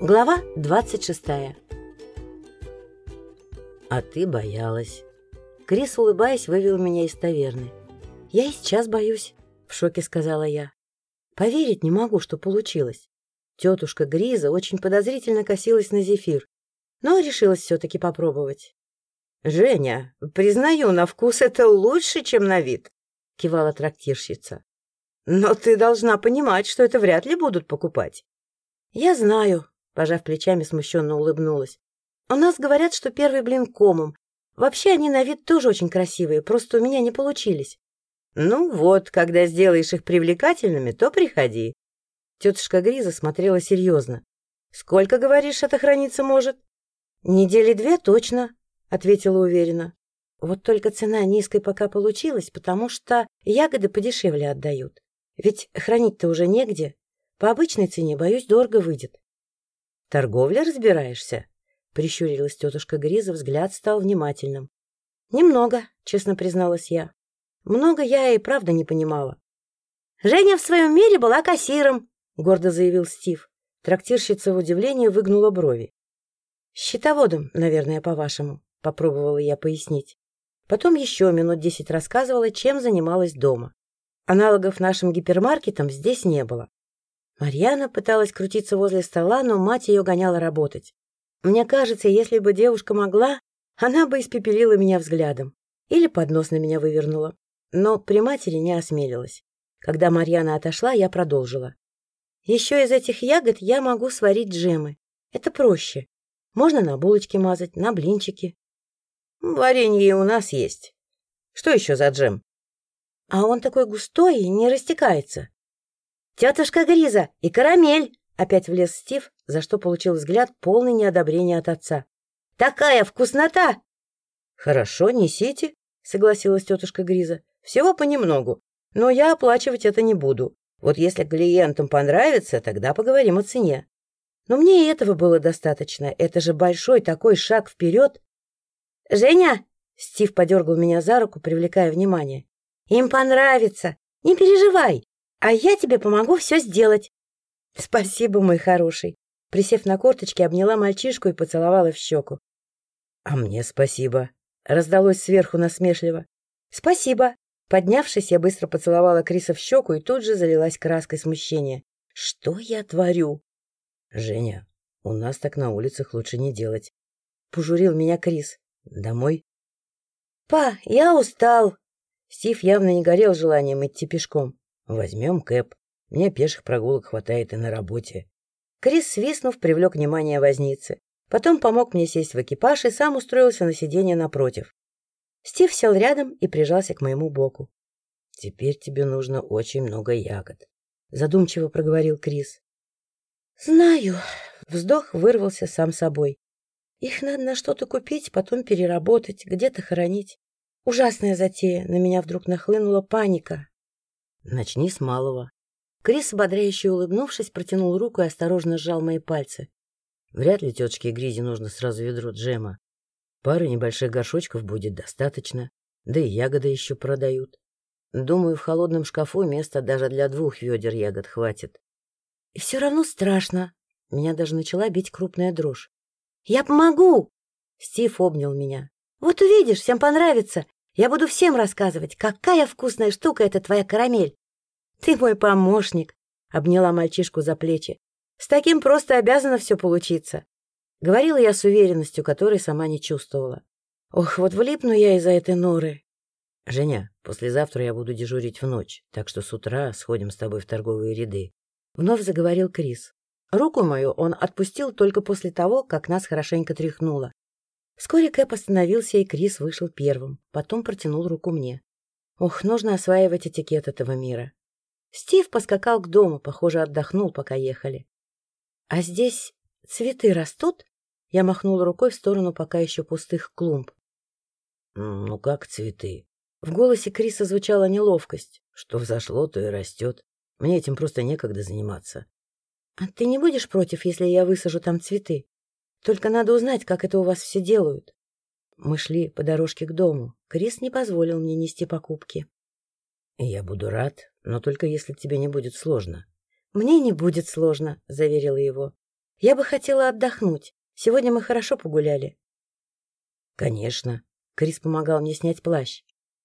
Глава 26 А ты боялась. Крис, улыбаясь, вывел меня из таверны. «Я и сейчас боюсь», — в шоке сказала я. «Поверить не могу, что получилось». Тетушка Гриза очень подозрительно косилась на зефир, но решилась все-таки попробовать. «Женя, признаю, на вкус это лучше, чем на вид», — кивала трактирщица. «Но ты должна понимать, что это вряд ли будут покупать». «Я знаю», — пожав плечами, смущенно улыбнулась. «У нас говорят, что первый блин комом. Вообще они на вид тоже очень красивые, просто у меня не получились». «Ну вот, когда сделаешь их привлекательными, то приходи». Тетушка Гриза смотрела серьезно. «Сколько, говоришь, это храниться может?» «Недели две точно», — ответила уверенно. Вот только цена низкой пока получилась, потому что ягоды подешевле отдают. Ведь хранить-то уже негде. По обычной цене, боюсь, дорого выйдет. — Торговля разбираешься? — прищурилась тетушка Гриза, взгляд стал внимательным. — Немного, — честно призналась я. Много я и правда не понимала. — Женя в своем мире была кассиром, — гордо заявил Стив. Трактирщица в удивлении выгнула брови. — Счетоводом, наверное, по-вашему. — попробовала я пояснить. Потом еще минут десять рассказывала, чем занималась дома. Аналогов нашим гипермаркетам здесь не было. Марьяна пыталась крутиться возле стола, но мать ее гоняла работать. Мне кажется, если бы девушка могла, она бы испепелила меня взглядом или поднос на меня вывернула. Но при матери не осмелилась. Когда Марьяна отошла, я продолжила. Еще из этих ягод я могу сварить джемы. Это проще. Можно на булочки мазать, на блинчики. Варенье у нас есть. Что еще за джем? А он такой густой и не растекается. Тетушка Гриза и карамель! Опять влез Стив, за что получил взгляд полный неодобрения от отца. Такая вкуснота! Хорошо, несите, согласилась тетушка Гриза. Всего понемногу, но я оплачивать это не буду. Вот если клиентам понравится, тогда поговорим о цене. Но мне и этого было достаточно. Это же большой такой шаг вперед. «Женя!» — Стив подергал меня за руку, привлекая внимание. «Им понравится! Не переживай! А я тебе помогу все сделать!» «Спасибо, мой хороший!» Присев на корточки, обняла мальчишку и поцеловала в щеку. «А мне спасибо!» — раздалось сверху насмешливо. «Спасибо!» Поднявшись, я быстро поцеловала Криса в щеку и тут же залилась краской смущения. «Что я творю?» «Женя, у нас так на улицах лучше не делать», — пожурил меня Крис. Домой? Па, я устал. Стив явно не горел желанием идти пешком. Возьмем Кэп. Мне пеших прогулок хватает и на работе. Крис, свистнув, привлек внимание возницы. Потом помог мне сесть в экипаж и сам устроился на сиденье напротив. Стив сел рядом и прижался к моему боку. — Теперь тебе нужно очень много ягод, — задумчиво проговорил Крис. — Знаю. Вздох вырвался сам собой. Их надо на что-то купить, потом переработать, где-то хоронить. Ужасная затея. На меня вдруг нахлынула паника. Начни с малого. Крис, ободряюще улыбнувшись, протянул руку и осторожно сжал мои пальцы. Вряд ли тетушке Гризе нужно сразу ведро джема. Пары небольших горшочков будет достаточно, да и ягоды еще продают. Думаю, в холодном шкафу места даже для двух ведер ягод хватит. Все равно страшно. Меня даже начала бить крупная дрожь. «Я помогу!» Стив обнял меня. «Вот увидишь, всем понравится. Я буду всем рассказывать, какая вкусная штука эта твоя карамель!» «Ты мой помощник!» — обняла мальчишку за плечи. «С таким просто обязано все получиться!» Говорила я с уверенностью, которой сама не чувствовала. «Ох, вот влипну я из-за этой норы!» «Женя, послезавтра я буду дежурить в ночь, так что с утра сходим с тобой в торговые ряды», — вновь заговорил Крис. Руку мою он отпустил только после того, как нас хорошенько тряхнуло. Вскоре Кэп остановился, и Крис вышел первым. Потом протянул руку мне. Ох, нужно осваивать этикет этого мира. Стив поскакал к дому, похоже, отдохнул, пока ехали. — А здесь цветы растут? Я махнул рукой в сторону пока еще пустых клумб. — Ну как цветы? В голосе Криса звучала неловкость. Что взошло, то и растет. Мне этим просто некогда заниматься. А ты не будешь против, если я высажу там цветы? Только надо узнать, как это у вас все делают. Мы шли по дорожке к дому. Крис не позволил мне нести покупки. Я буду рад, но только если тебе не будет сложно. Мне не будет сложно, заверила его. Я бы хотела отдохнуть. Сегодня мы хорошо погуляли. Конечно. Крис помогал мне снять плащ.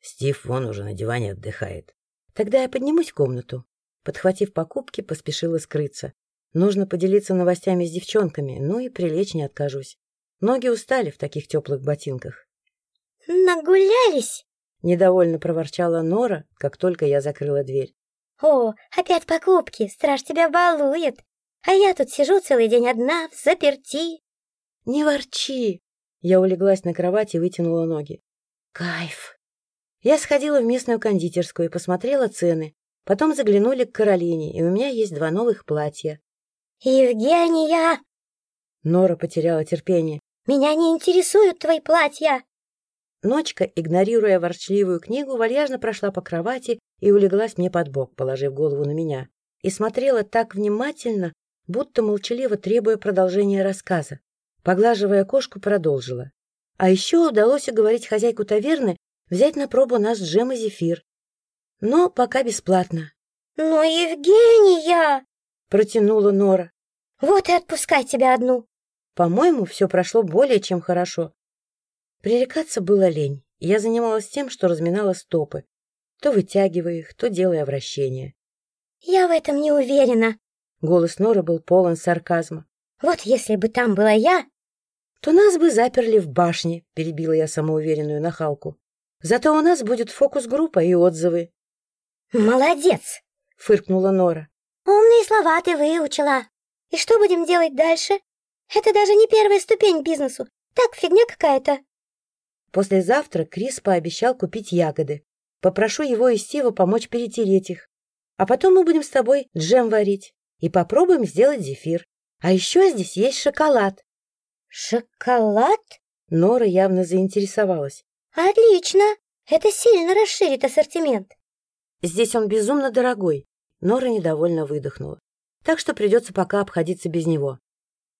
Стив вон уже на диване отдыхает. Тогда я поднимусь в комнату. Подхватив покупки, поспешила скрыться. Нужно поделиться новостями с девчонками, ну и прилечь не откажусь. Ноги устали в таких теплых ботинках. «Нагулялись?» — недовольно проворчала Нора, как только я закрыла дверь. «О, опять покупки! Страж тебя балует! А я тут сижу целый день одна, в заперти!» «Не ворчи!» Я улеглась на кровать и вытянула ноги. «Кайф!» Я сходила в местную кондитерскую и посмотрела цены. Потом заглянули к Каролине, и у меня есть два новых платья. «Евгения!» Нора потеряла терпение. «Меня не интересуют твои платья!» Ночка, игнорируя ворчливую книгу, вальяжно прошла по кровати и улеглась мне под бок, положив голову на меня, и смотрела так внимательно, будто молчаливо требуя продолжения рассказа. Поглаживая кошку, продолжила. А еще удалось уговорить хозяйку таверны взять на пробу наш джем и зефир. Но пока бесплатно. — Но, Евгения! — протянула Нора. — Вот и отпускай тебя одну. По-моему, все прошло более чем хорошо. Пререкаться было лень. Я занималась тем, что разминала стопы, то вытягивая их, то делая вращения. — Я в этом не уверена. Голос Норы был полон сарказма. — Вот если бы там была я... — То нас бы заперли в башне, — перебила я самоуверенную нахалку. — Зато у нас будет фокус-группа и отзывы. — Молодец! — фыркнула Нора. Умные слова ты выучила. И что будем делать дальше? Это даже не первая ступень бизнесу. Так, фигня какая-то. Послезавтра Крис пообещал купить ягоды. Попрошу его и Стива помочь перетереть их. А потом мы будем с тобой джем варить и попробуем сделать зефир. А еще здесь есть шоколад. Шоколад? Нора явно заинтересовалась. Отлично. Это сильно расширит ассортимент. Здесь он безумно дорогой. Нора недовольно выдохнула. Так что придется пока обходиться без него.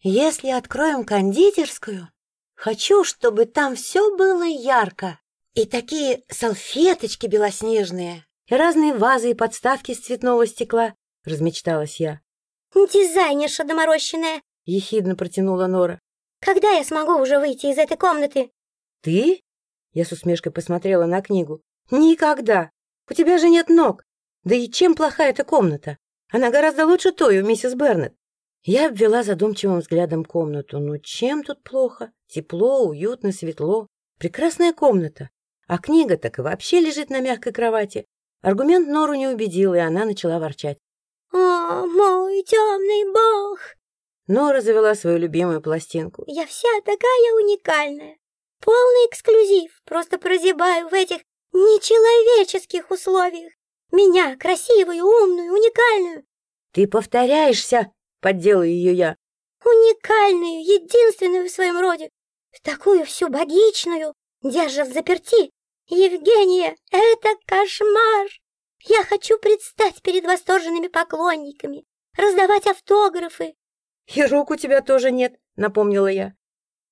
Если откроем кондитерскую, хочу, чтобы там все было ярко. И такие салфеточки белоснежные, и разные вазы и подставки из цветного стекла, — размечталась я. «Дизайнерша доморощенная!» — ехидно протянула Нора. «Когда я смогу уже выйти из этой комнаты?» «Ты?» — я с усмешкой посмотрела на книгу. «Никогда! У тебя же нет ног! Да и чем плоха эта комната? Она гораздо лучше той у миссис Бернет. Я обвела задумчивым взглядом комнату. Ну чем тут плохо? Тепло, уютно, светло. Прекрасная комната. А книга так и вообще лежит на мягкой кровати. Аргумент Нору не убедил, и она начала ворчать. «О, мой темный бог!» Нора завела свою любимую пластинку. «Я вся такая уникальная. Полный эксклюзив. Просто прозябаю в этих нечеловеческих условиях. Меня, красивую, умную, уникальную. Ты повторяешься, подделала ее я. Уникальную, единственную в своем роде. Такую всю богичную, держат заперти. Евгения, это кошмар. Я хочу предстать перед восторженными поклонниками, раздавать автографы. И рук у тебя тоже нет, напомнила я.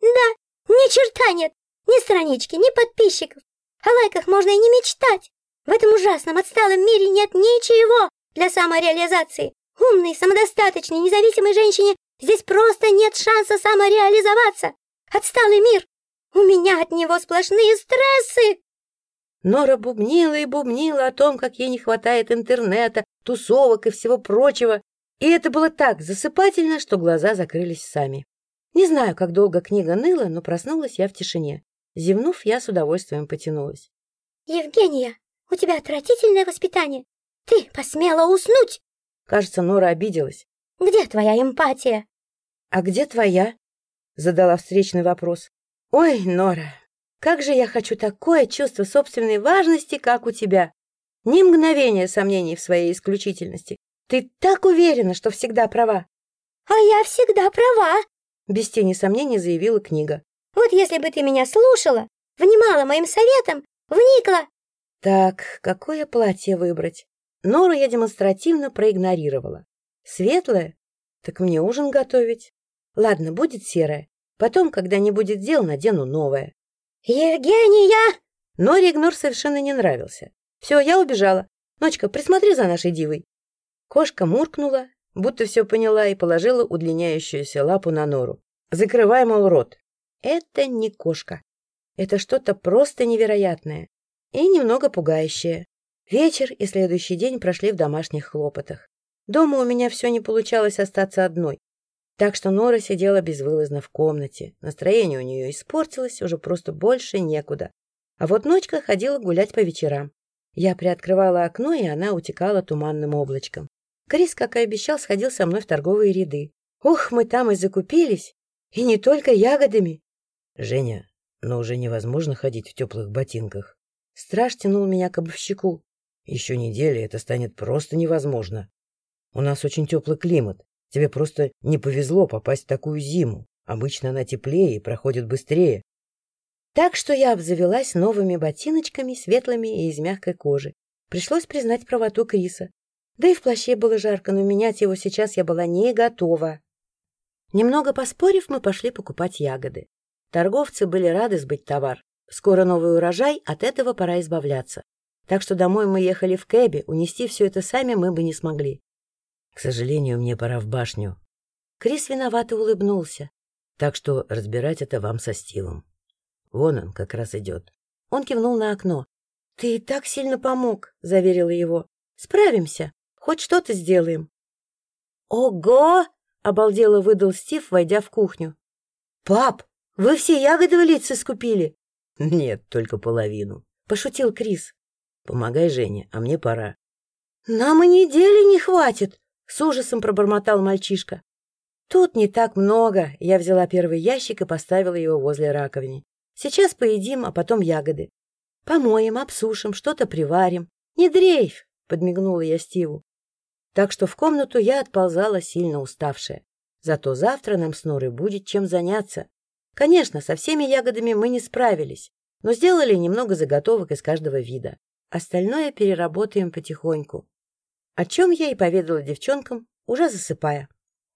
Да, ни черта нет, ни странички, ни подписчиков. О лайках можно и не мечтать. В этом ужасном отсталом мире нет ничего для самореализации. Умной, самодостаточной, независимой женщине здесь просто нет шанса самореализоваться. Отсталый мир. У меня от него сплошные стрессы. Нора бубнила и бубнила о том, как ей не хватает интернета, тусовок и всего прочего. И это было так засыпательно, что глаза закрылись сами. Не знаю, как долго книга ныла, но проснулась я в тишине. Зевнув, я с удовольствием потянулась. «Евгения, у тебя отвратительное воспитание. Ты посмела уснуть!» Кажется, Нора обиделась. «Где твоя эмпатия?» «А где твоя?» — задала встречный вопрос. «Ой, Нора, как же я хочу такое чувство собственной важности, как у тебя! Ни мгновения сомнений в своей исключительности. Ты так уверена, что всегда права!» «А я всегда права!» — без тени сомнений заявила книга. «Вот если бы ты меня слушала, внимала моим советам, вникла, так, какое платье выбрать? Нору я демонстративно проигнорировала. Светлое? Так мне ужин готовить. Ладно, будет серое. Потом, когда не будет дел, надену новое. Евгения! Норе игнор совершенно не нравился. Все, я убежала. Ночка, присмотри за нашей дивой. Кошка муркнула будто все поняла и положила удлиняющуюся лапу на нору. Закрывай, мол, рот. Это не кошка. Это что-то просто невероятное и немного пугающее. Вечер и следующий день прошли в домашних хлопотах. Дома у меня все не получалось остаться одной. Так что Нора сидела безвылазно в комнате. Настроение у нее испортилось, уже просто больше некуда. А вот ночка ходила гулять по вечерам. Я приоткрывала окно, и она утекала туманным облачком. Крис, как и обещал, сходил со мной в торговые ряды. Ох, мы там и закупились. И не только ягодами. — Женя, но уже невозможно ходить в теплых ботинках. Страж тянул меня к обувщику. — Еще неделя это станет просто невозможно. У нас очень теплый климат. Тебе просто не повезло попасть в такую зиму. Обычно она теплее и проходит быстрее. Так что я обзавелась новыми ботиночками, светлыми и из мягкой кожи. Пришлось признать правоту Криса. Да и в плаще было жарко, но менять его сейчас я была не готова. Немного поспорив, мы пошли покупать ягоды. Торговцы были рады сбыть товар. Скоро новый урожай, от этого пора избавляться. Так что домой мы ехали в кэбе, унести все это сами мы бы не смогли. К сожалению, мне пора в башню. Крис виновато улыбнулся. Так что разбирать это вам со Стивом. Вон он как раз идет. Он кивнул на окно. — Ты и так сильно помог, — заверила его. — Справимся. Хоть что-то сделаем. — Ого! — обалдело выдал Стив, войдя в кухню. — Пап, вы все ягоды в лице скупили? — Нет, только половину. — пошутил Крис. — Помогай Жене, а мне пора. — Нам и недели не хватит, — с ужасом пробормотал мальчишка. Тут не так много. Я взяла первый ящик и поставила его возле раковины. Сейчас поедим, а потом ягоды. Помоем, обсушим, что-то приварим. Не дрейф, подмигнула я Стиву. Так что в комнату я отползала сильно уставшая. Зато завтра нам с Норой будет чем заняться. Конечно, со всеми ягодами мы не справились, но сделали немного заготовок из каждого вида. Остальное переработаем потихоньку. О чем я и поведала девчонкам, уже засыпая.